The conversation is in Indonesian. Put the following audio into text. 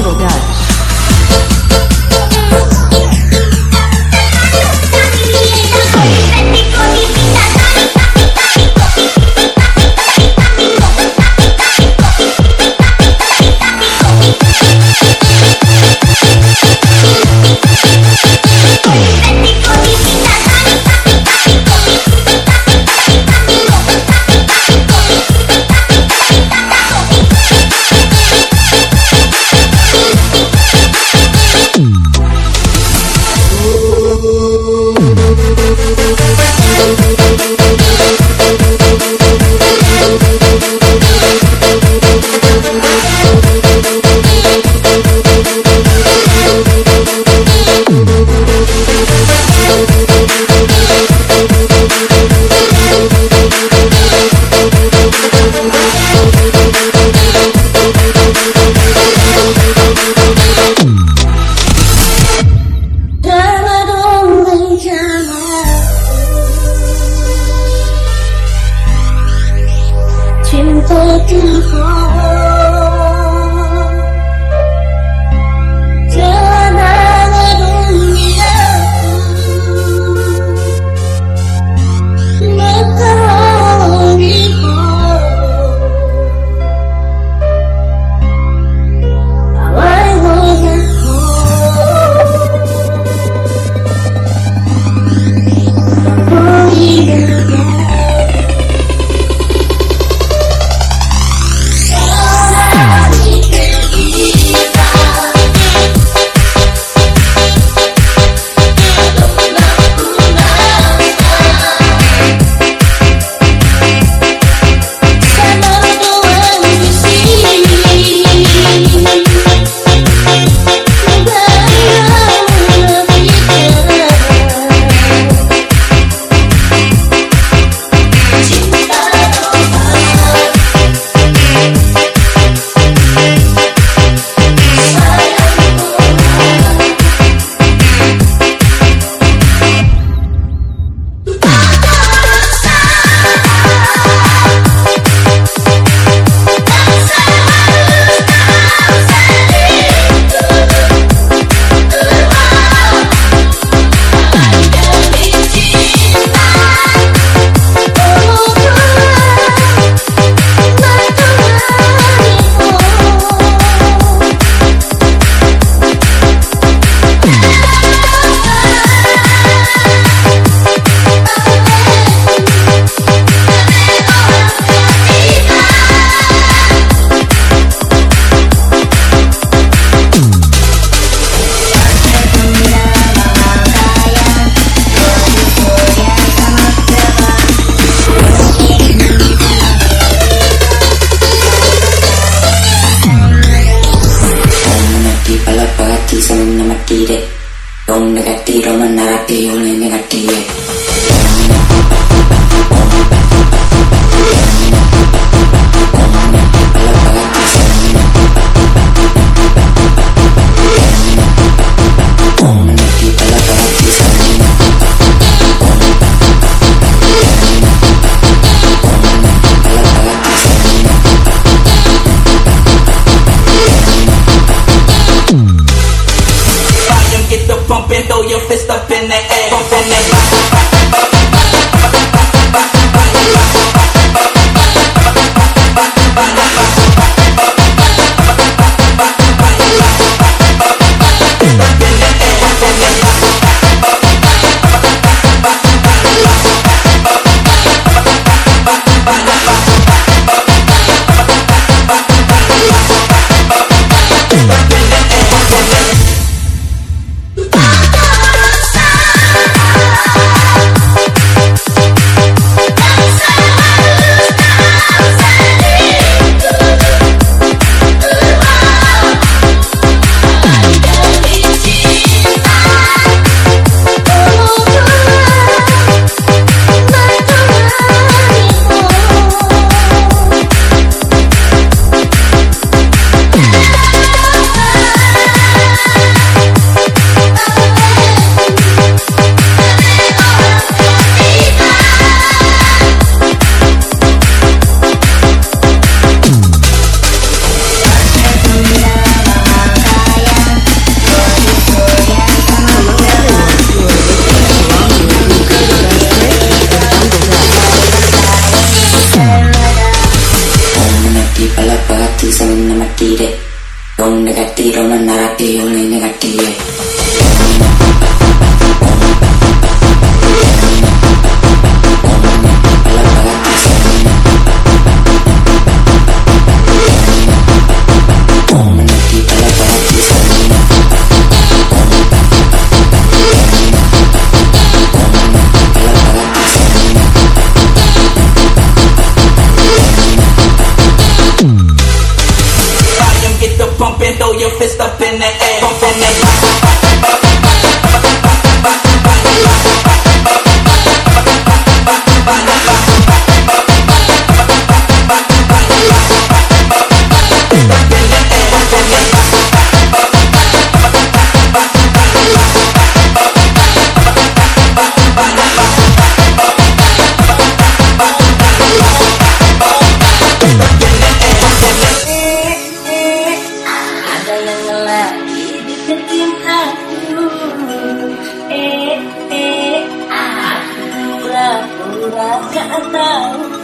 左边。ba, ba, ba. pump throw your fist up in the air. In the air. Yang lagi deketin aku. Eh, eh, aku pura-pura gak tahu